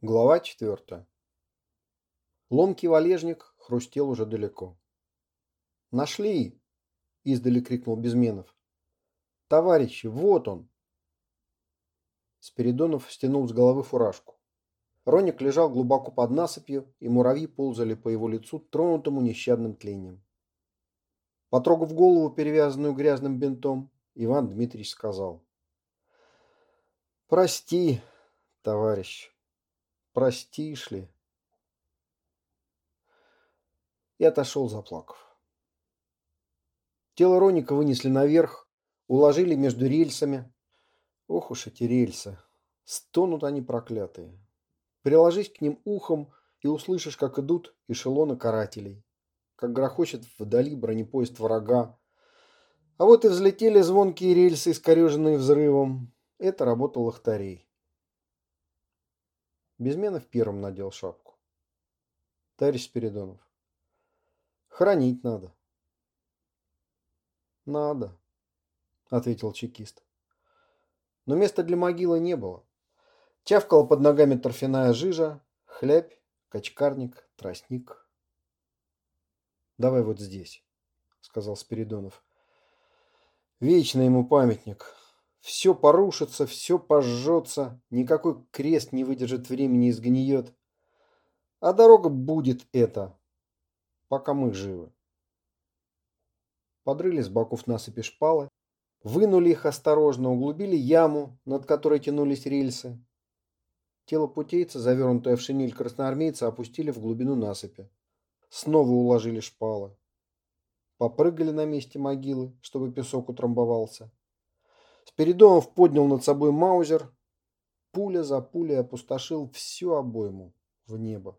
Глава четвертая. Ломкий валежник хрустел уже далеко. «Нашли!» – издали крикнул Безменов. «Товарищи, вот он!» Спиридонов стянул с головы фуражку. Роник лежал глубоко под насыпью, и муравьи ползали по его лицу, тронутому нещадным тлением. Потрогав голову, перевязанную грязным бинтом, Иван Дмитриевич сказал. «Прости, товарищ, простишь ли?» И отошел, заплакав. Тело Роника вынесли наверх, уложили между рельсами. Ох уж эти рельсы, стонут они проклятые. Приложись к ним ухом и услышишь, как идут эшелоны карателей, как грохочет вдали бронепоезд врага. А вот и взлетели звонкие рельсы, искореженные взрывом. Это работа лохтарей. Безменов первым надел шапку. Товарищ Спиридонов. Хранить надо. Надо, ответил чекист. Но места для могилы не было. Чавкала под ногами торфяная жижа, хлябь, качкарник, тростник. «Давай вот здесь», — сказал Спиридонов. «Вечно ему памятник. Все порушится, все пожжется, никакой крест не выдержит времени и сгниет. А дорога будет эта, пока мы живы». Подрыли с боков насыпи шпалы, вынули их осторожно, углубили яму, над которой тянулись рельсы, Тело путейца, завернутое в шинель красноармейца, опустили в глубину насыпи. Снова уложили шпалы. Попрыгали на месте могилы, чтобы песок утрамбовался. Спиридонов поднял над собой маузер. Пуля за пулей опустошил всю обойму в небо.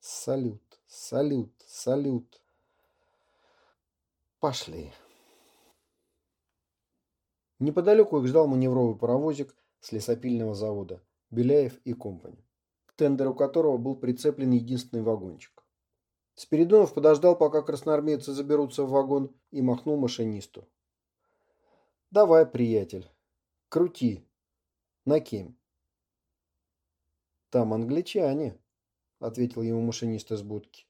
Салют, салют, салют. Пошли. Неподалеку их ждал маневровый паровозик с лесопильного завода Беляев и компани, к тендеру которого был прицеплен единственный вагончик. Спиридонов подождал, пока красноармейцы заберутся в вагон, и махнул машинисту. «Давай, приятель, крути. На кем?» «Там англичане», — ответил ему машинист из будки.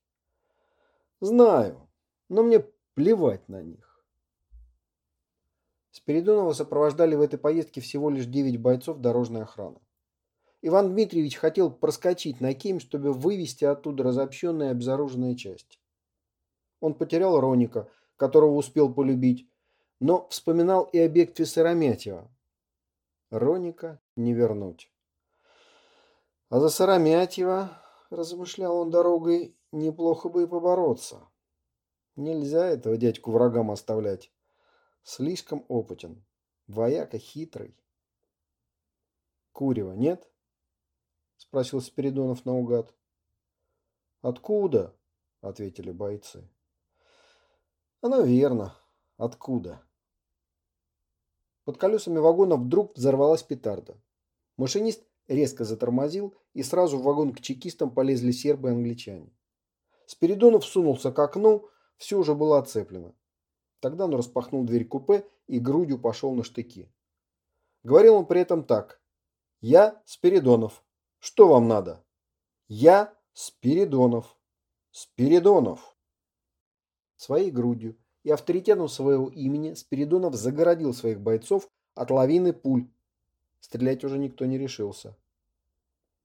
«Знаю, но мне плевать на них. Спиридонова сопровождали в этой поездке всего лишь 9 бойцов дорожной охраны. Иван Дмитриевич хотел проскочить на Кем, чтобы вывести оттуда разобщенные и обезоруженные части. Он потерял Роника, которого успел полюбить, но вспоминал и о бегстве. Роника не вернуть. А за Сыромятьева, размышлял он дорогой, неплохо бы и побороться. Нельзя этого дядьку врагам оставлять. Слишком опытен. Вояка хитрый. Курева нет? Спросил Спиридонов наугад. Откуда? Ответили бойцы. Оно верно. Откуда? Под колесами вагона вдруг взорвалась петарда. Машинист резко затормозил, и сразу в вагон к чекистам полезли сербы и англичане. Спиридонов сунулся к окну, все уже было оцеплено. Тогда он распахнул дверь купе и грудью пошел на штыки. Говорил он при этом так. «Я Спиридонов. Что вам надо?» «Я Спиридонов. Спиридонов». Своей грудью и авторитетом своего имени Спиридонов загородил своих бойцов от лавины пуль. Стрелять уже никто не решился.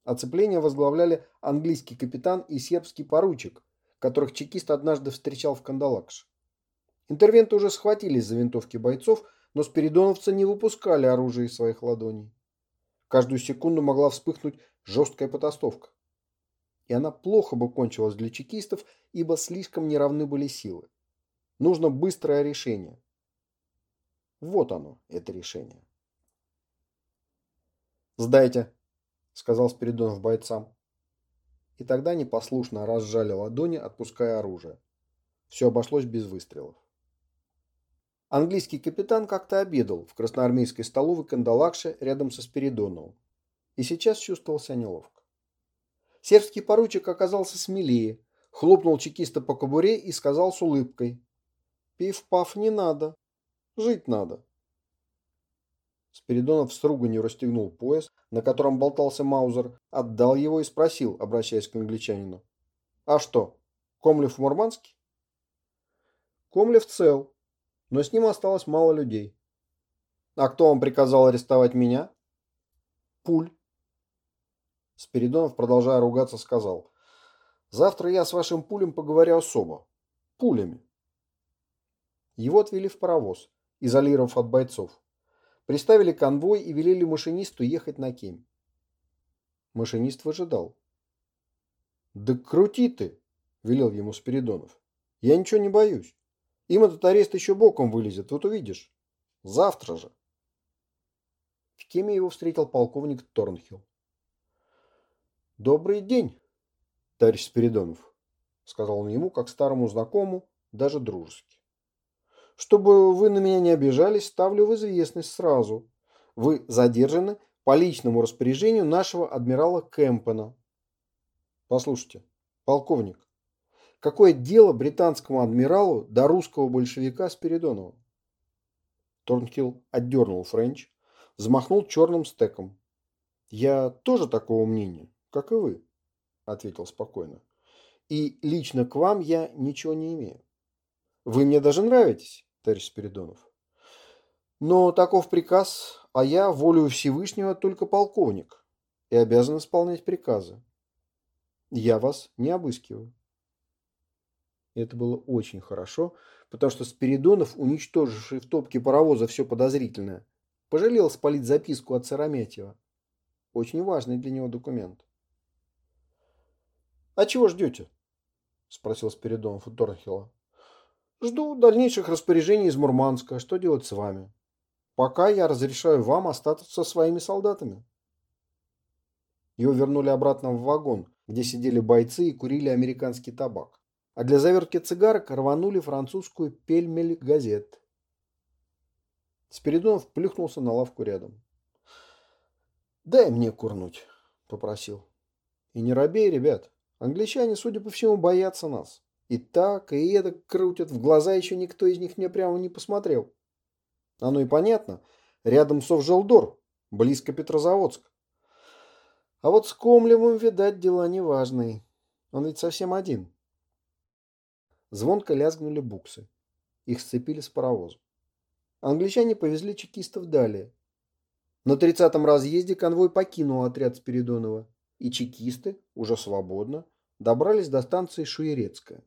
Оцепление возглавляли английский капитан и сербский поручик, которых чекист однажды встречал в Кандалакше. Интервенты уже схватились за винтовки бойцов, но спиридоновцы не выпускали оружие из своих ладоней. Каждую секунду могла вспыхнуть жесткая потасовка. И она плохо бы кончилась для чекистов, ибо слишком неравны были силы. Нужно быстрое решение. Вот оно, это решение. «Сдайте», — сказал Спиридонов бойцам. И тогда они послушно разжали ладони, отпуская оружие. Все обошлось без выстрелов. Английский капитан как-то обедал в красноармейской столовой Кандалакше рядом со Спиридоновым. И сейчас чувствовал себя неловко. Сербский поручик оказался смелее, хлопнул чекиста по кобуре и сказал с улыбкой. «Пив-паф не надо. Жить надо». Спиридонов с руганью расстегнул пояс, на котором болтался Маузер, отдал его и спросил, обращаясь к англичанину. «А что, Комлев в Мурманске?» «Комлев цел, но с ним осталось мало людей». «А кто вам приказал арестовать меня?» «Пуль». Спиридонов, продолжая ругаться, сказал. «Завтра я с вашим пулем поговорю особо. Пулями». Его отвели в паровоз, изолировав от бойцов. Приставили конвой и велели машинисту ехать на Кемь. Машинист выжидал. «Да крути ты!» – велел ему Спиридонов. «Я ничего не боюсь. Им этот арест еще боком вылезет, вот увидишь. Завтра же!» В Кеме его встретил полковник Торнхилл. «Добрый день, товарищ Спиридонов», – сказал он ему, как старому знакомому, даже дружески. Чтобы вы на меня не обижались, ставлю в известность сразу. Вы задержаны по личному распоряжению нашего адмирала Кэмпена. Послушайте, полковник, какое дело британскому адмиралу до русского большевика Спиридонова? Торнхилл отдернул Френч, взмахнул черным стеком. Я тоже такого мнения, как и вы, ответил спокойно. И лично к вам я ничего не имею. Вы мне даже нравитесь товарищ Спиридонов. Но таков приказ, а я волю Всевышнего только полковник и обязан исполнять приказы. Я вас не обыскиваю. это было очень хорошо, потому что Спиридонов, уничтоживший в топке паровоза все подозрительное, пожалел спалить записку от Сараметьева. Очень важный для него документ. «А чего ждете?» – спросил Спиридонов у Торнхилла. Жду дальнейших распоряжений из Мурманска. Что делать с вами? Пока я разрешаю вам остаться со своими солдатами. Его вернули обратно в вагон, где сидели бойцы и курили американский табак. А для завертки цигарок рванули французскую пельмель газет. Спиридонов плюхнулся на лавку рядом. «Дай мне курнуть», — попросил. «И не робей, ребят. Англичане, судя по всему, боятся нас. И так, и это крутят. В глаза еще никто из них мне прямо не посмотрел. Оно и понятно. Рядом Совжелдор, близко Петрозаводск. А вот с Комлевым, видать, дела неважные. Он ведь совсем один. Звонко лязгнули буксы. Их сцепили с паровозом. Англичане повезли чекистов далее. На тридцатом разъезде конвой покинул отряд Спиридонова, и чекисты, уже свободно, добрались до станции Шуерецкая.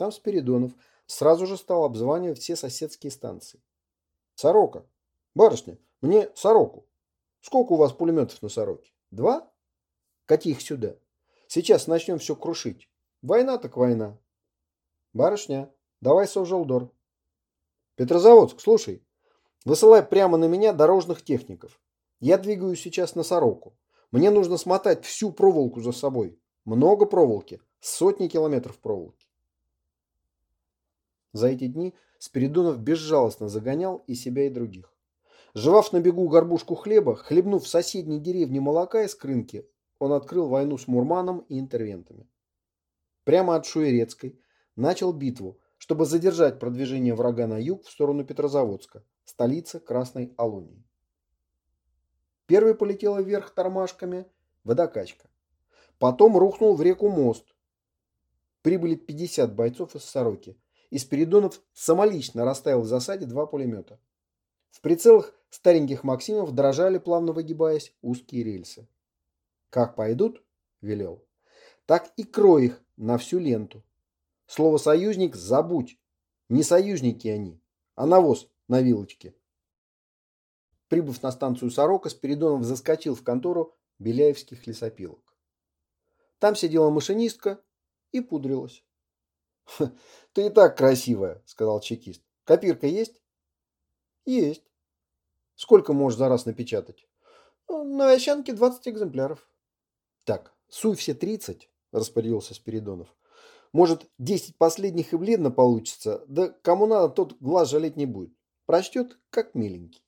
Там Спиридонов сразу же стал обзванивать все соседские станции. «Сорока! Барышня, мне сороку! Сколько у вас пулеметов на сороке? Два? Каких сюда? Сейчас начнем все крушить. Война так война. Барышня, давай Совжелдор. Петрозаводск, слушай, высылай прямо на меня дорожных техников. Я двигаюсь сейчас на сороку. Мне нужно смотать всю проволоку за собой. Много проволоки, сотни километров проволоки. За эти дни Спиридонов безжалостно загонял и себя, и других. Жевав на бегу горбушку хлеба, хлебнув в соседней деревне молока из крынки, он открыл войну с Мурманом и интервентами. Прямо от Шуерецкой начал битву, чтобы задержать продвижение врага на юг в сторону Петрозаводска, столицы Красной Алунии. Первый полетела вверх тормашками водокачка. Потом рухнул в реку мост. Прибыли 50 бойцов из Сороки – и Спиридонов самолично расставил в засаде два пулемета. В прицелах стареньких Максимов дрожали, плавно выгибаясь, узкие рельсы. «Как пойдут?» – велел. «Так и крой их на всю ленту. Слово «союзник» забудь. Не союзники они, а навоз на вилочке». Прибыв на станцию Сорока, Спиридонов заскочил в контору Беляевских лесопилок. Там сидела машинистка и пудрилась. «Ты и так красивая», — сказал чекист. «Копирка есть?» «Есть». «Сколько можешь за раз напечатать?» «На Овсянке 20 экземпляров». «Так, суй все 30», — распорядился Спиридонов. «Может, 10 последних и бледно получится, да кому надо, тот глаз жалеть не будет. Прочтет, как миленький».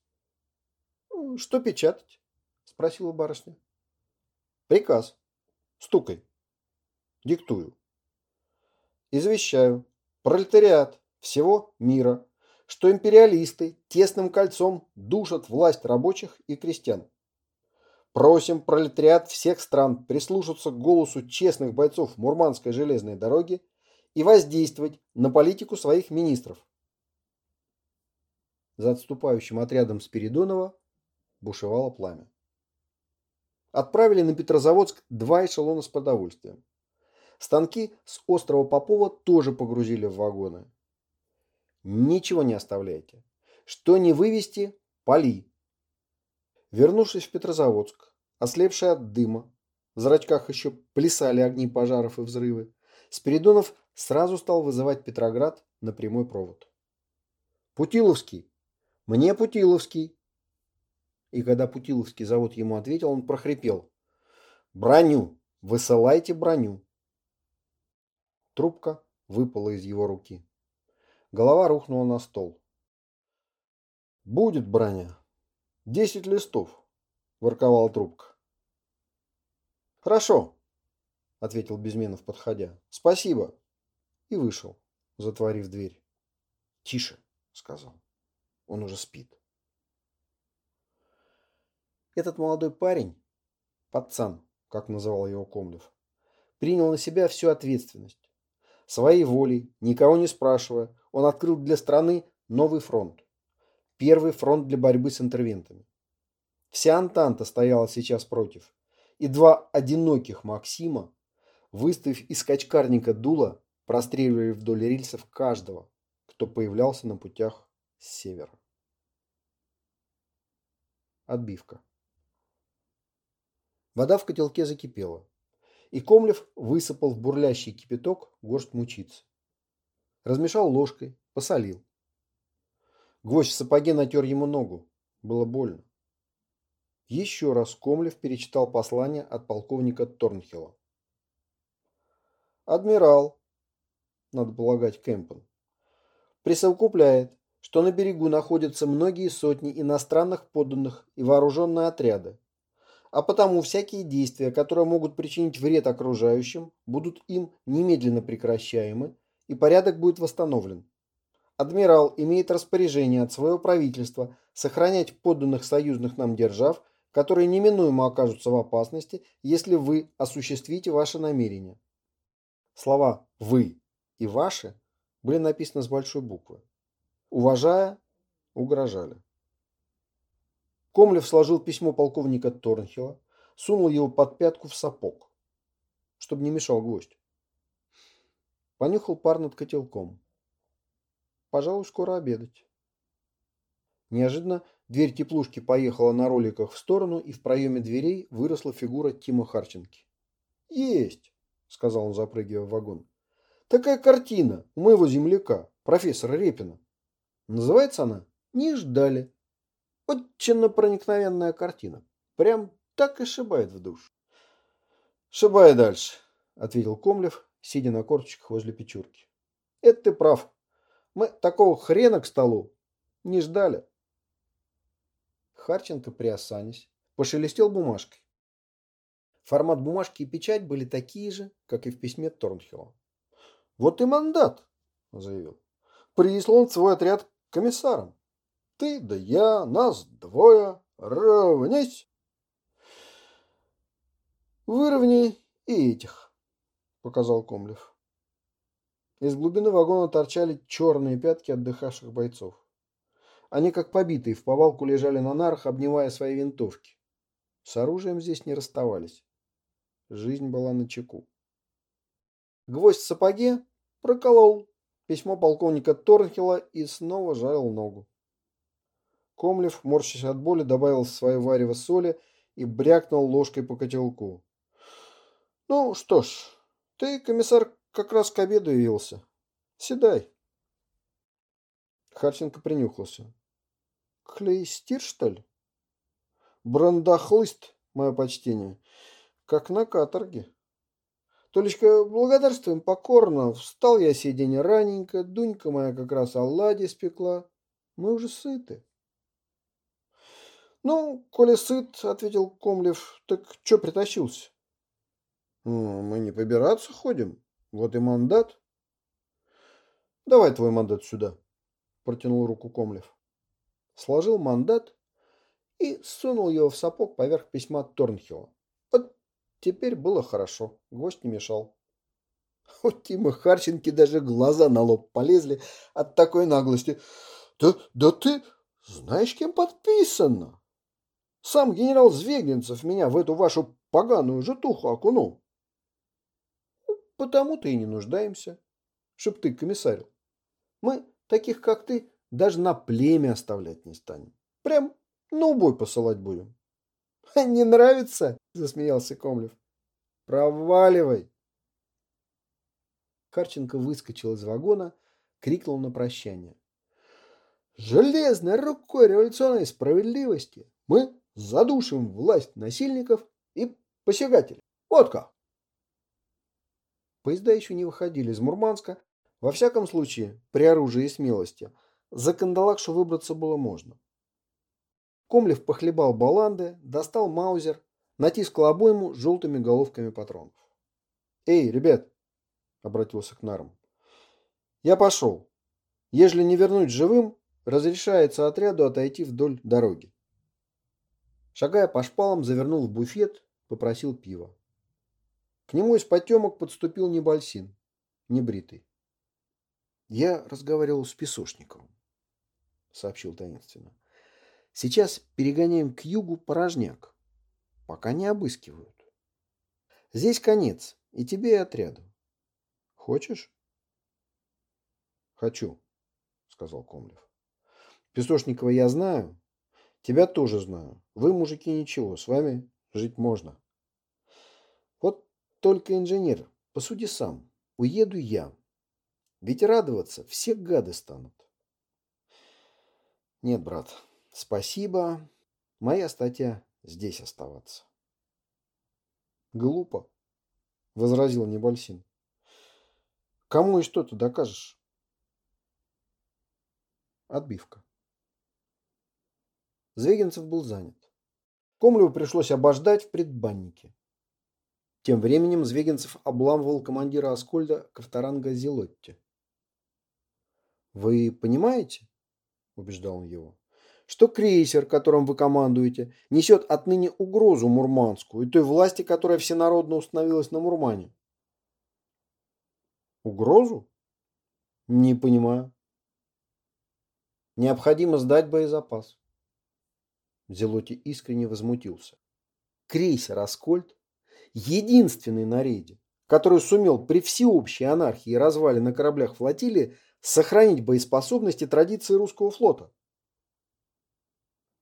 «Что печатать?» — спросила барышня. «Приказ. Стукай. Диктую. Извещаю. Пролетариат всего мира, что империалисты тесным кольцом душат власть рабочих и крестьян. Просим пролетариат всех стран прислушаться к голосу честных бойцов Мурманской железной дороги и воздействовать на политику своих министров. За отступающим отрядом Спиридонова бушевало пламя. Отправили на Петрозаводск два эшелона с продовольствием. Станки с острова Попова тоже погрузили в вагоны. Ничего не оставляйте. Что не вывести – поли. Вернувшись в Петрозаводск, ослепший от дыма, в зрачках еще плясали огни пожаров и взрывы, Спиридонов сразу стал вызывать Петроград на прямой провод. «Путиловский! Мне Путиловский!» И когда Путиловский завод ему ответил, он прохрипел. «Броню! Высылайте броню!» Трубка выпала из его руки. Голова рухнула на стол. «Будет броня. Десять листов», – ворковала трубка. «Хорошо», – ответил Безменов, подходя. «Спасибо». И вышел, затворив дверь. «Тише», – сказал. «Он уже спит». Этот молодой парень, пацан, как называл его Комлев, принял на себя всю ответственность. Своей волей, никого не спрашивая, он открыл для страны новый фронт. Первый фронт для борьбы с интервентами. Вся Антанта стояла сейчас против. И два одиноких Максима, выставив из качкарника дула, простреливали вдоль рельсов каждого, кто появлялся на путях с севера. Отбивка. Вода в котелке закипела, и Комлев высыпал в бурлящий кипяток горсть мучицы. Размешал ложкой, посолил. Гвоздь в сапоге натер ему ногу. Было больно. Еще раз Комлев перечитал послание от полковника Торнхилла. Адмирал, надо полагать Кэмпон, присовокупляет, что на берегу находятся многие сотни иностранных подданных и вооруженные отряды, а потому всякие действия, которые могут причинить вред окружающим, будут им немедленно прекращаемы, и порядок будет восстановлен. Адмирал имеет распоряжение от своего правительства сохранять подданных союзных нам держав, которые неминуемо окажутся в опасности, если вы осуществите ваши намерения. Слова «вы» и «ваши» были написаны с большой буквы. Уважая, угрожали. Комлев сложил письмо полковника Торнхилла, сунул его под пятку в сапог, чтобы не мешал гвоздь. Понюхал пар над котелком. Пожалуй, скоро обедать. Неожиданно дверь теплушки поехала на роликах в сторону, и в проеме дверей выросла фигура Тима Харченки. «Есть!» – сказал он, запрыгивая в вагон. «Такая картина у моего земляка, профессора Репина. Называется она «Не ждали». Очень проникновенная картина. Прям так и шибает в душ. «Шибай дальше», — ответил Комлев, сидя на корточках возле печурки. «Это ты прав. Мы такого хрена к столу не ждали». Харченко, приосанясь, пошелестел бумажкой. Формат бумажки и печать были такие же, как и в письме Торнхилла. «Вот и мандат», — заявил. «Прислан свой отряд комиссаром. Ты да я, нас двое, равнять. Выровняй и этих, показал Комлев. Из глубины вагона торчали черные пятки отдыхавших бойцов. Они, как побитые, в повалку лежали на нарах, обнимая свои винтовки. С оружием здесь не расставались. Жизнь была на чеку. Гвоздь в сапоге проколол письмо полковника Торнхилла и снова жарил ногу. Комлев, морщась от боли, добавил в свое варево соли и брякнул ложкой по котелку. «Ну что ж, ты, комиссар, как раз к обеду явился. Седай». Харченко принюхался. «Клейстир, что ли?» «Брандахлыст, мое почтение, как на каторге». Толечка, благодарствуем покорно. Встал я сей день раненько, Дунька моя как раз оладьи спекла. Мы уже сыты. «Ну, коли сыт, — ответил Комлев, — так чё притащился?» «Ну, мы не побираться ходим. Вот и мандат». «Давай твой мандат сюда». протянул руку Комлев. Сложил мандат и сунул его в сапог поверх письма Торнхилла. Вот теперь было хорошо, гвоздь не мешал. У Тима Харченки даже глаза на лоб полезли от такой наглости. «Да, да ты знаешь, кем подписано? Сам генерал Звегненцев меня в эту вашу поганую житуху окунул». «Ну, «Потому-то и не нуждаемся, ты комиссарил. Мы, таких как ты, даже на племя оставлять не станем. Прям на убой посылать будем». «Не нравится?» – засмеялся Комлев. «Проваливай!» Харченко выскочил из вагона, крикнул на прощание. «Железной рукой революционной справедливости мы задушим власть насильников и посягателей. Вот как!» Поезда еще не выходили из Мурманска. Во всяком случае, при оружии и смелости, за Кандалакшу выбраться было можно. Комлев похлебал баланды, достал маузер, натискал обойму желтыми головками патронов. «Эй, ребят, обратился к Нарам. Я пошел. Ежели не вернуть живым, разрешается отряду отойти вдоль дороги. Шагая по шпалам, завернул в буфет, попросил пива. К нему из потемок подступил Небольсин, небритый. Я разговаривал с Песошниковым, сообщил таинственно. Сейчас перегоняем к югу порожняк, пока не обыскивают. Здесь конец, и тебе, и отряду. Хочешь? Хочу, сказал Комлев. Песошникова я знаю. Тебя тоже знаю. Вы, мужики, ничего. С вами жить можно. Вот только инженер, посуди сам. Уеду я. Ведь радоваться все гады станут. Нет, брат, спасибо. Моя статья здесь оставаться. Глупо, возразил Небольсин. Кому и что ты докажешь? Отбивка. Звегинцев был занят. Комлеву пришлось обождать в предбаннике. Тем временем Звегинцев обламывал командира Аскольда Ковторанга Зелотти. «Вы понимаете, — убеждал он его, — что крейсер, которым вы командуете, несет отныне угрозу Мурманску и той власти, которая всенародно установилась на Мурмане? Угрозу? Не понимаю. Необходимо сдать боезапас. Зелоти искренне возмутился. Крейсер «Аскольд» – единственный на рейде, который сумел при всеобщей анархии и развале на кораблях флотилии сохранить боеспособность и традиции русского флота.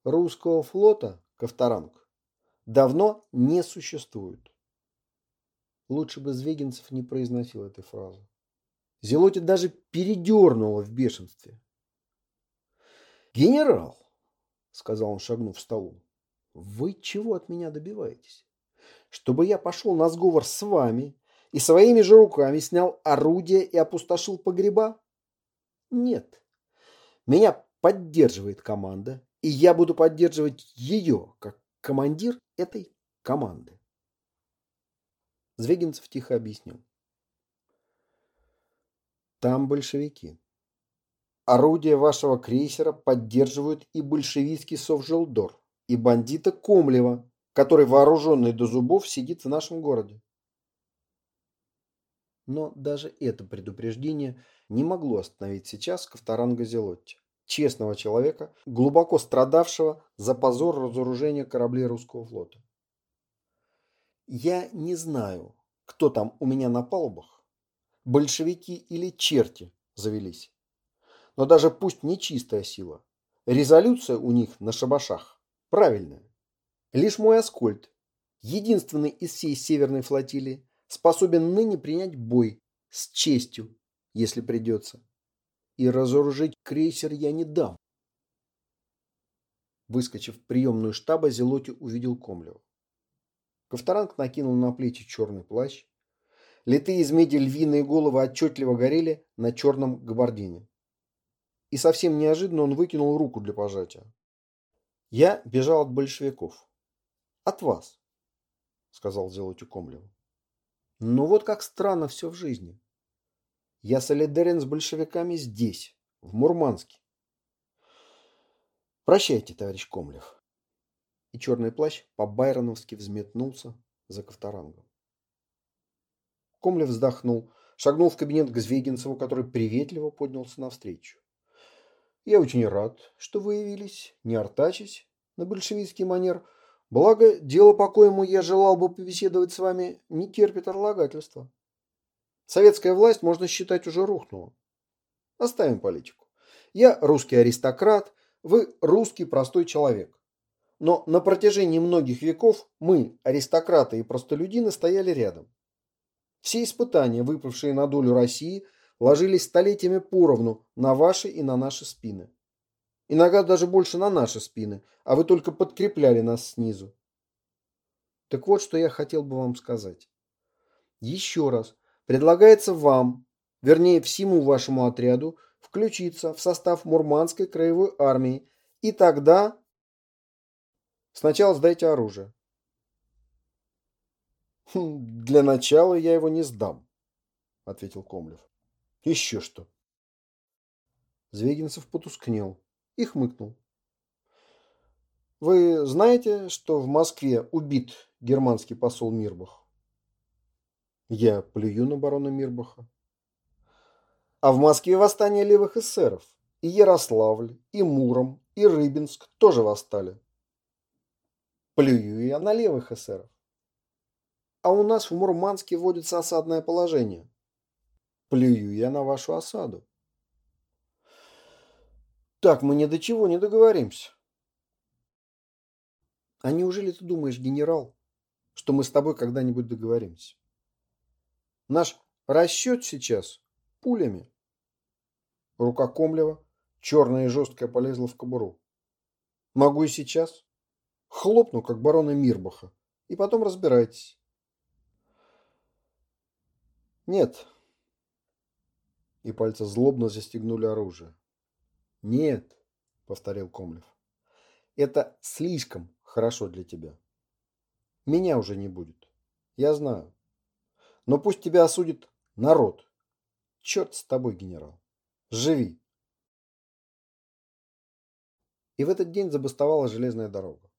Русского флота, Ковторанг, давно не существует. Лучше бы Звегинцев не произносил этой фразы. Зелоти даже передернуло в бешенстве. «Генерал!» — сказал он, шагнув в столу. «Вы чего от меня добиваетесь? Чтобы я пошел на сговор с вами и своими же руками снял орудие и опустошил погреба? Нет. Меня поддерживает команда, и я буду поддерживать ее, как командир этой команды». Звегинцев тихо объяснил. Там большевики. Орудия вашего крейсера поддерживают и большевистский Совжелдор, и бандита Комлева, который вооруженный до зубов сидит в нашем городе. Но даже это предупреждение не могло остановить сейчас Ковторанга Зелотти, честного человека, глубоко страдавшего за позор разоружения кораблей русского флота. Я не знаю, кто там у меня на палубах, большевики или черти завелись. Но даже пусть не чистая сила, резолюция у них на шабашах правильная. Лишь мой Аскольд, единственный из всей северной флотилии, способен ныне принять бой с честью, если придется. И разоружить крейсер я не дам. Выскочив в приемную штаба, Зелоти увидел Комлева. Ковторанг накинул на плечи черный плащ, Литые из меди львиные головы отчетливо горели на черном габардине. И совсем неожиданно он выкинул руку для пожатия. «Я бежал от большевиков. От вас», — сказал Зелотю Комлеву. «Ну вот как странно все в жизни. Я солидарен с большевиками здесь, в Мурманске, Прощайте, товарищ Комлев. И черный плащ по-байроновски взметнулся за Ковторангом. Комлев вздохнул, шагнул в кабинет к Звегинцеву, который приветливо поднялся навстречу. «Я очень рад, что вы явились, не артачись на большевистский манер. Благо, дело, по коему я желал бы побеседовать с вами, не терпит отлагательства. Советская власть, можно считать, уже рухнула. Оставим политику. Я русский аристократ, вы русский простой человек. Но на протяжении многих веков мы, аристократы и простолюдины, стояли рядом. Все испытания, выпавшие на долю России, ложились столетиями поровну на ваши и на наши спины. Иногда даже больше на наши спины, а вы только подкрепляли нас снизу. Так вот, что я хотел бы вам сказать. Еще раз, предлагается вам, вернее всему вашему отряду, включиться в состав Мурманской краевой армии, и тогда... Сначала сдайте оружие. «Хм, «Для начала я его не сдам», — ответил Комлев. «Еще что». Звегинцев потускнел и хмыкнул. «Вы знаете, что в Москве убит германский посол Мирбах?» «Я плюю на барона Мирбаха». «А в Москве восстание левых эсеров. И Ярославль, и Муром, и Рыбинск тоже восстали». «Плюю я на левых эсеров». А у нас в Мурманске вводится осадное положение. Плюю я на вашу осаду. Так мы ни до чего не договоримся. А неужели ты думаешь, генерал, что мы с тобой когда-нибудь договоримся? Наш расчет сейчас пулями. Рука Комлева, черная и жесткая, полезла в кобуру. Могу и сейчас. Хлопну, как барона Мирбаха, и потом разбирайтесь. Нет. И пальцы злобно застегнули оружие. Нет, повторил Комлев. Это слишком хорошо для тебя. Меня уже не будет. Я знаю. Но пусть тебя осудит народ. Черт с тобой, генерал. Живи. И в этот день забастовала железная дорога.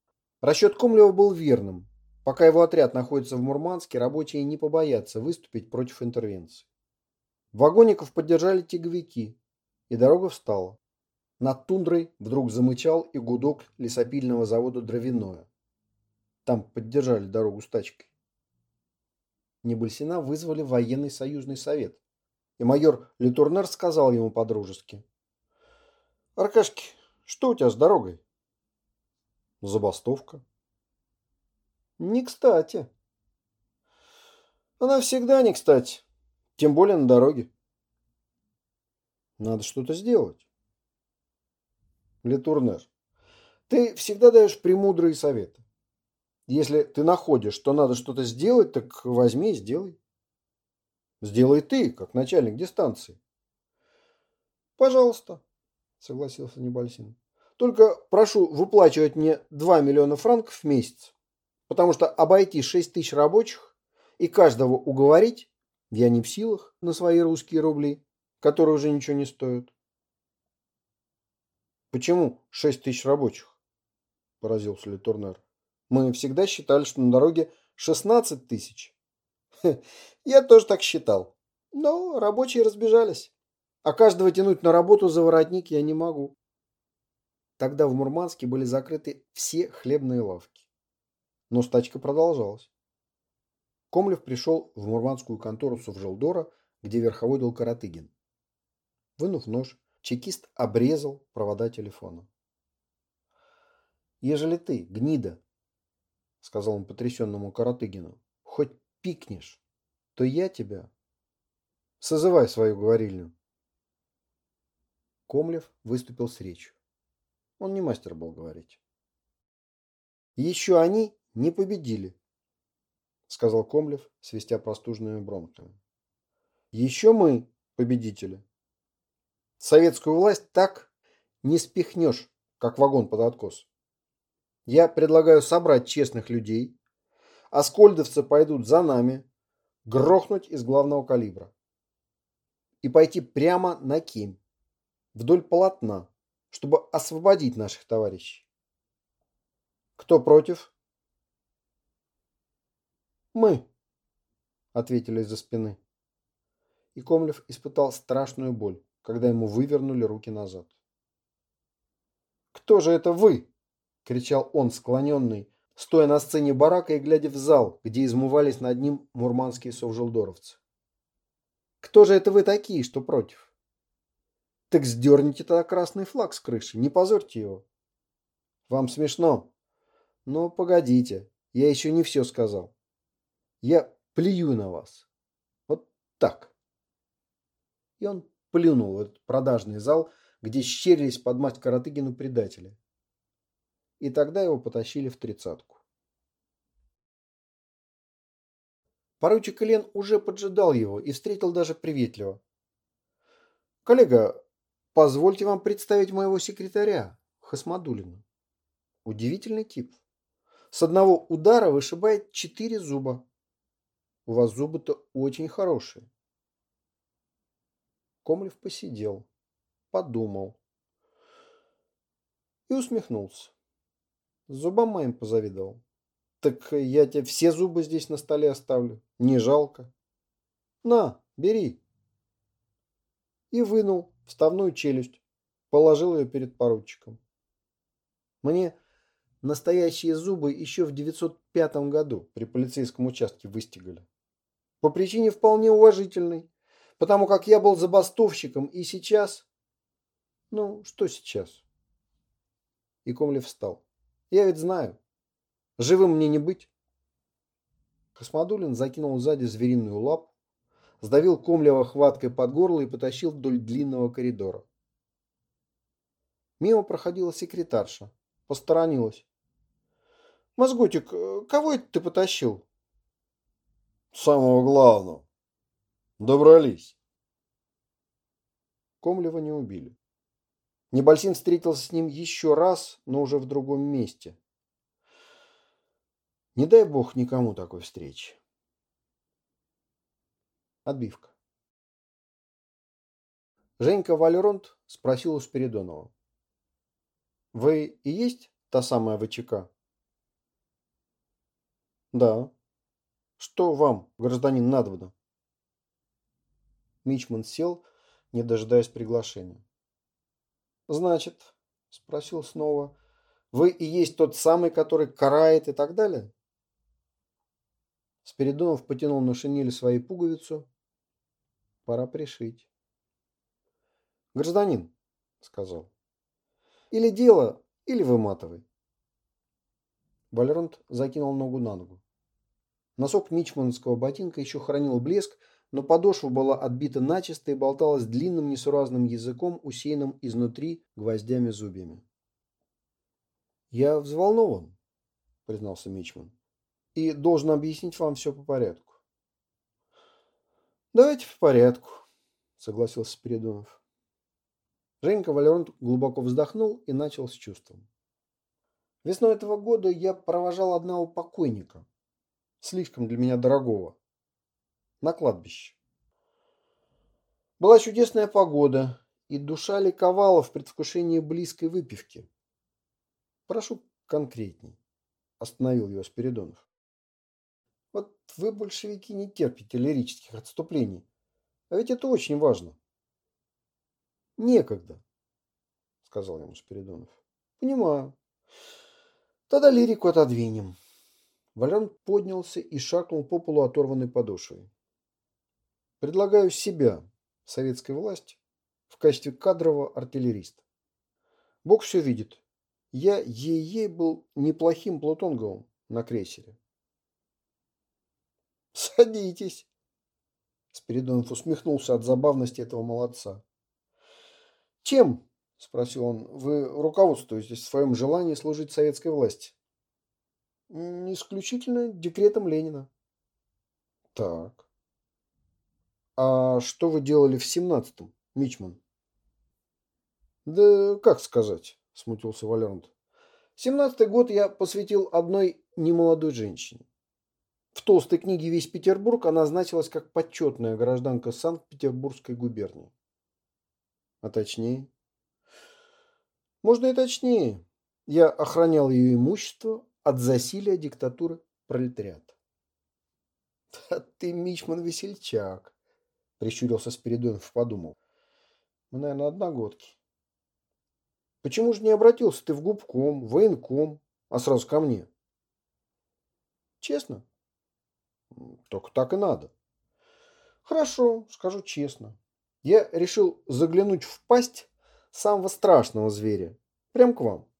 Расчет Комлева был верным. Пока его отряд находится в Мурманске, рабочие не побоятся выступить против интервенции. Вагоников поддержали тяговики, и дорога встала. Над тундрой вдруг замычал и гудок лесопильного завода «Дровяное». Там поддержали дорогу с тачкой. Небольсина вызвали военный союзный совет, и майор Литурнер сказал ему по-дружески. «Аркашки, что у тебя с дорогой?» «Забастовка», не кстати. Она всегда не кстати. Тем более на дороге. Надо что-то сделать. Летурнер, ты всегда даешь премудрые советы. Если ты находишь, что надо что-то сделать, так возьми и сделай. Сделай ты, как начальник дистанции. Пожалуйста, согласился Небольсин. Только прошу выплачивать мне 2 миллиона франков в месяц. Потому что обойти 6 тысяч рабочих и каждого уговорить я не в силах на свои русские рубли, которые уже ничего не стоят. Почему 6 тысяч рабочих? Поразился Литурнер. Мы всегда считали, что на дороге 16 тысяч. Я тоже так считал. Но рабочие разбежались. А каждого тянуть на работу за воротник я не могу. Тогда в Мурманске были закрыты все хлебные лавки. Но стачка продолжалась. Комлев пришел в мурманскую контору Совжелдора, где верховодил Каратыгин. Вынув нож, чекист обрезал провода телефона. «Ежели ты, гнида, — сказал он потрясенному Каратыгину, — хоть пикнешь, то я тебя... Созывай свою говорильню». Комлев выступил с речью. Он не мастер был говорить. Еще они не победили, сказал Комлев, свистя простужными бронхами. Еще мы победители. Советскую власть так не спихнешь, как вагон под откос. Я предлагаю собрать честных людей, а скольдовцы пойдут за нами, грохнуть из главного калибра и пойти прямо на Кем, вдоль полотна, чтобы освободить наших товарищей. Кто против? Мы, ответили из-за спины. И Комлев испытал страшную боль, когда ему вывернули руки назад. «Кто же это вы?» – кричал он, склоненный, стоя на сцене барака и глядя в зал, где измывались над ним мурманские совжелдоровцы. «Кто же это вы такие, что против?» «Так сдерните тогда красный флаг с крыши, не позорьте его». «Вам смешно?» «Но погодите, я еще не все сказал. Я плюю на вас. Вот так». И он плюнул в этот продажный зал, где щерились под мать Каратыгину предатели. И тогда его потащили в тридцатку. Поручик Лен уже поджидал его и встретил даже приветливо. «Коллега, позвольте вам представить моего секретаря, Хасмадулина. Удивительный тип. С одного удара вышибает четыре зуба. У вас зубы-то очень хорошие. Комлев посидел, подумал и усмехнулся. Зубам моим позавидовал. Так я тебе все зубы здесь на столе оставлю. Не жалко. На, бери. И вынул вставную челюсть. Положил ее перед поручиком. Мне настоящие зубы еще в 905 году при полицейском участке выстигали. По причине вполне уважительной. Потому как я был забастовщиком и сейчас... Ну, что сейчас? И Комлев встал. Я ведь знаю. Живым мне не быть. Космодулин закинул сзади звериную лапу, сдавил Комлева хваткой под горло и потащил вдоль длинного коридора. Мимо проходила секретарша. Посторонилась. «Мозгутик, кого это ты потащил?» «Самого главного. Добрались. Комлева не убили. Небольсин встретился с ним еще раз, но уже в другом месте. Не дай бог никому такой встречи. Отбивка. Женька Валеронт спросил у Спиридонова. «Вы и есть та самая ВЧК?» «Да». «Что вам, гражданин, надобно?» Мичман сел, не дожидаясь приглашения. «Значит», – спросил снова, – «вы и есть тот самый, который карает и так далее?» Спиридонов потянул на шинели свою пуговицу. «Пора пришить». «Гражданин», – сказал, – «или дело, или выматывай». Валеронт закинул ногу на ногу. Носок мичманского ботинка еще хранил блеск, но подошва была отбита начисто и болталась длинным несуразным языком, усеянным изнутри гвоздями-зубьями. «Я взволнован», — признался Мичман, — «и должен объяснить вам все по порядку». «Давайте по порядку», — согласился Спиридонов. Женька Валеронт глубоко вздохнул и начал с чувством. Весной этого года я провожал одного покойника, слишком для меня дорогого, на кладбище. Была чудесная погода, и душа ликовала в предвкушении близкой выпивки. Прошу конкретней, остановил его Спиридонов. Вот вы, большевики, не терпите лирических отступлений. А ведь это очень важно. Некогда, сказал ему Спиридонов. Понимаю. Тогда лирику отодвинем. Валерон поднялся и шагнул по полу оторванной подошвой. Предлагаю себя, советской власти, в качестве кадрового артиллериста. Бог все видит. Я ей-ей был неплохим плутонговым на крейсере. Садитесь. Спиридонов усмехнулся от забавности этого молодца. Чем, спросил он, вы руководствуетесь в своем желании служить советской власти? Исключительно декретом Ленина. Так. А что вы делали в семнадцатом, Мичман? Да как сказать, смутился Валерант. Семнадцатый год я посвятил одной немолодой женщине. В толстой книге «Весь Петербург» она значилась как почетная гражданка Санкт-Петербургской губернии. А точнее? Можно и точнее. Я охранял ее имущество от засилия диктатуры пролетариата. «А ты, Мичман, весельчак!» – прищурился Спиридонов, подумал. «Мы, наверное, одногодки. Почему же не обратился ты в губком, военком, а сразу ко мне?» «Честно?» «Только так и надо». «Хорошо, скажу честно. Я решил заглянуть в пасть самого страшного зверя. Прям к вам.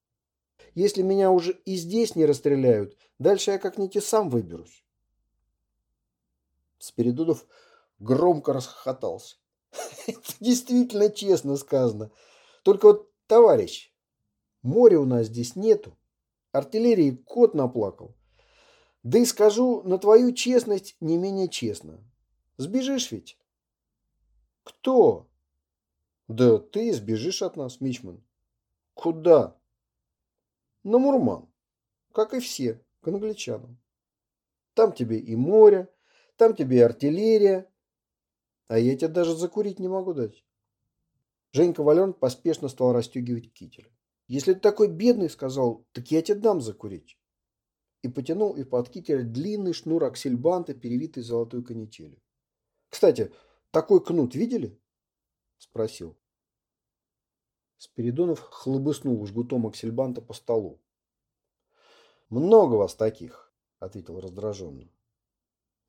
Если меня уже и здесь не расстреляют, дальше я как-нибудь и сам выберусь. Спиридонов громко расхохотался. Это действительно честно сказано. Только вот, товарищ, моря у нас здесь нету. Артиллерии кот наплакал. Да и скажу на твою честность не менее честно. Сбежишь ведь? Кто? Да ты сбежишь от нас, Мичман. Куда? На Мурман. Как и все, к англичанам. Там тебе и море, там тебе и артиллерия. А я тебе даже закурить не могу дать. Женька Вален поспешно стал расстегивать китель. Если ты такой бедный, сказал, так я тебе дам закурить. И потянул и под китель длинный шнур аксельбанта, перевитый золотой канителью. Кстати, такой кнут видели? Спросил. Спиридонов хлобыснул жгутом аксельбанта по столу. «Много вас таких», — ответил раздраженно.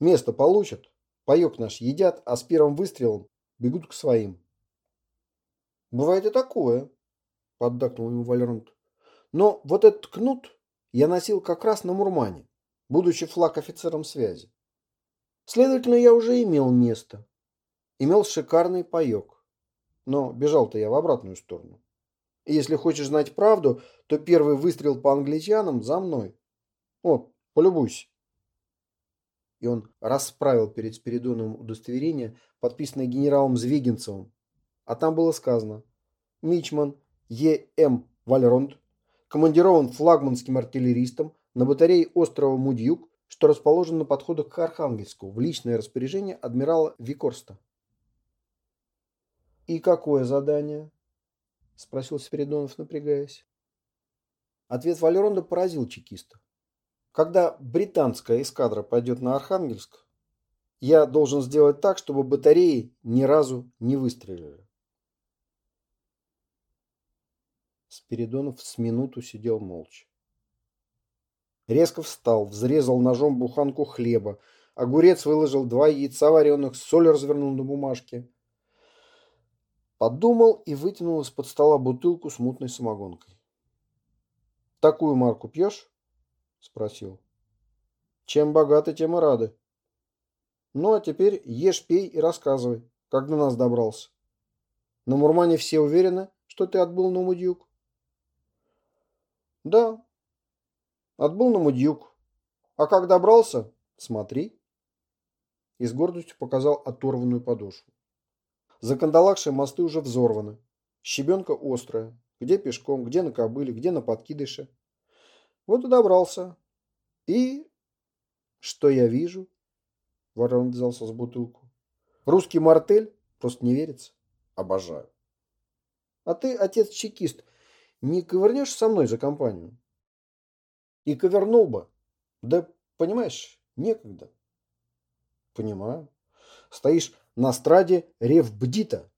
«Место получат, паёк наш едят, а с первым выстрелом бегут к своим». «Бывает и такое», — поддакнул ему Вальронт. «Но вот этот кнут я носил как раз на Мурмане, будучи флаг офицером связи. Следовательно, я уже имел место, имел шикарный паёк. Но бежал-то я в обратную сторону. Если хочешь знать правду, то первый выстрел по англичанам за мной. Вот, полюбуйся. И он расправил перед Спиридоновым удостоверение, подписанное генералом Звегинцевым. А там было сказано «Мичман Е.М. Вальронд командирован флагманским артиллеристом на батарее острова Мудьюк, что расположен на подходах к Архангельску, в личное распоряжение адмирала Викорста». «И какое задание?» – спросил Спиридонов, напрягаясь. Ответ Валеронда поразил чекиста. «Когда британская эскадра пойдет на Архангельск, я должен сделать так, чтобы батареи ни разу не выстрелили». Спиридонов с минуту сидел молча. Резко встал, взрезал ножом буханку хлеба, огурец выложил два яйца вареных, соль развернул на бумажке – Подумал и вытянул из-под стола бутылку с мутной самогонкой. «Такую марку пьешь?» – спросил. «Чем богаты, тем и рады. Ну, а теперь ешь, пей и рассказывай, как до нас добрался. На Мурмане все уверены, что ты отбыл на Мудьюк?» «Да, отбыл на Мудьюк. А как добрался? Смотри». И с гордостью показал оторванную подошву. Закандалакшие мосты уже взорваны. Щебенка острая. Где пешком, где на кобыле, где на подкидыше. Вот и добрался. И... Что я вижу? Ворон взялся с бутылку. Русский мартель? Просто не верится. Обожаю. А ты, отец-чекист, не ковырнешь со мной за компанию? И ковернул бы. Да, понимаешь, некогда. Понимаю. Стоишь на страде Ревбдита.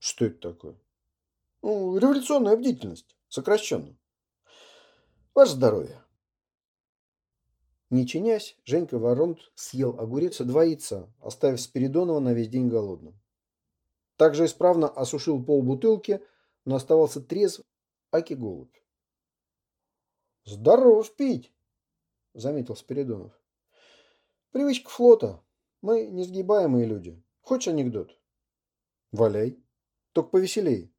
Что это такое? Ну, революционная бдительность, сокращенно. Ваше здоровье. Не чинясь, Женька Воронт съел огурец и два яйца, оставив Спиридонова на весь день голодным. Также исправно осушил пол бутылки, но оставался трезв, аки голубь. «Здоров пить!» — заметил Спиридонов. «Привычка флота. Мы несгибаемые люди. Хочешь анекдот? Валяй. Только повеселей.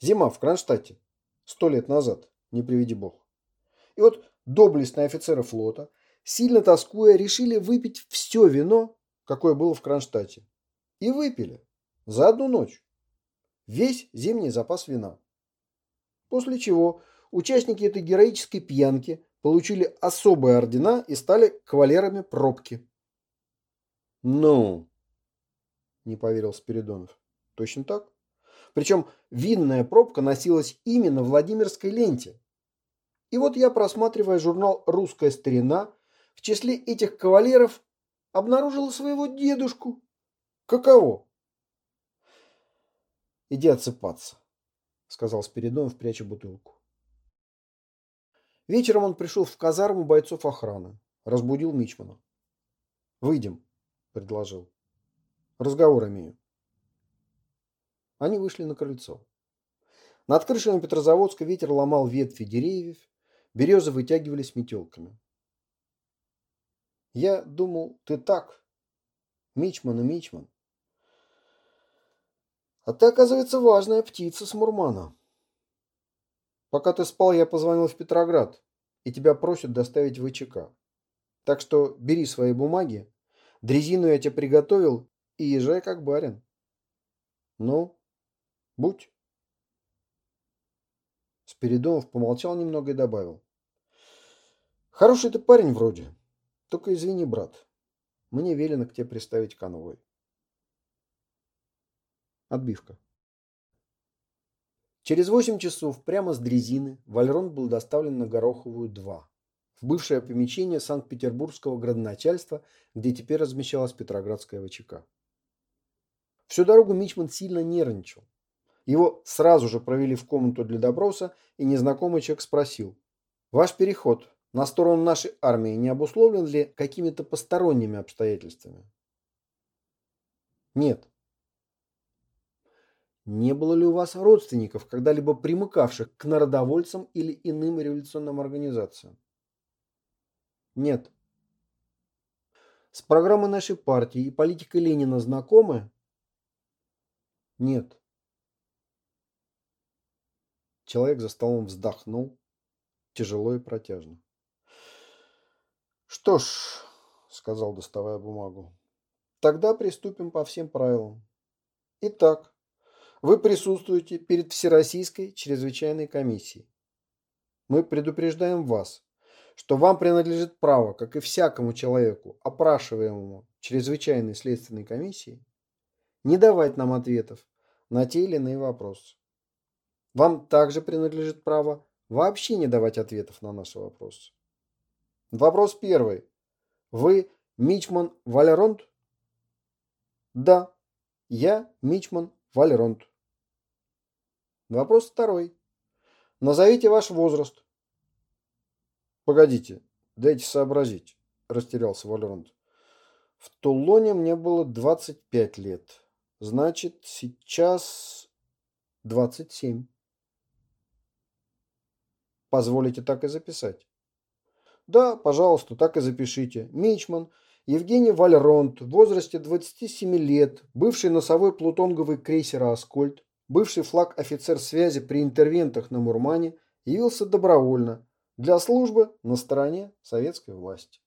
Зима в Кронштадте. Сто лет назад. Не приведи бог. И вот доблестные офицеры флота, сильно тоскуя, решили выпить все вино, какое было в Кронштадте. И выпили. За одну ночь. Весь зимний запас вина. После чего участники этой героической пьянки получили особые ордена и стали кавалерами пробки. «Ну?» – не поверил Спиридонов. «Точно так. Причем винная пробка носилась именно в Владимирской ленте. И вот я, просматривая журнал «Русская старина», в числе этих кавалеров обнаружила своего дедушку. Каково? Иди отсыпаться, сказал Спиридонов, пряча бутылку. Вечером он пришел в казарму бойцов охраны, разбудил Мичмана. «Выйдем», — предложил. «Разговор имею». Они вышли на крыльцо. Над крышами Петрозаводска ветер ломал ветви деревьев, березы вытягивались метелками. «Я думал, ты так, Мичман и Мичман. А ты, оказывается, важная птица с Мурмана. Пока ты спал, я позвонил в Петроград, и тебя просят доставить в ВЧК. Так что бери свои бумаги, дрезину я тебе приготовил и езжай как барин. Ну, будь. Спиридонов помолчал немного и добавил. Хороший ты парень вроде. Только извини, брат. Мне велено к тебе приставить конвой. Отбивка. Через 8 часов прямо с дрезины Вальрон был доставлен на Гороховую 2, в бывшее помещение Санкт-Петербургского градоначальства, где теперь размещалась Петроградская ВЧК. Всю дорогу Мичман сильно нервничал. Его сразу же провели в комнату для допроса, и незнакомый человек спросил. «Ваш переход на сторону нашей армии не обусловлен ли какими-то посторонними обстоятельствами?» «Нет», не было ли у вас родственников, когда-либо примыкавших к народовольцам или иным революционным организациям? Нет. С программой нашей партии и политикой Ленина знакомы? Нет. Человек за столом вздохнул, тяжело и протяжно. Что ж, сказал, доставая бумагу, тогда приступим по всем правилам. Итак, вы присутствуете перед Всероссийской чрезвычайной комиссией. Мы предупреждаем вас, что вам принадлежит право, как и всякому человеку, опрашиваемому чрезвычайной следственной комиссией, не давать нам ответов на те или иные вопросы. Вам также принадлежит право вообще не давать ответов на наши вопросы. Вопрос первый. Вы Мичман Валеронт? Да, я Мичман Валеронт. Вопрос второй. Назовите ваш возраст. Погодите, дайте сообразить, растерялся Валерант. В Тулоне мне было 25 лет. Значит, сейчас 27. Позволите так и записать? Да, пожалуйста, так и запишите. Мичман Евгений Вальронт в возрасте 27 лет, бывший носовой плутонговый крейсера «Аскольд», бывший флаг офицер связи при интервентах на Мурмане, явился добровольно для службы на стороне советской власти.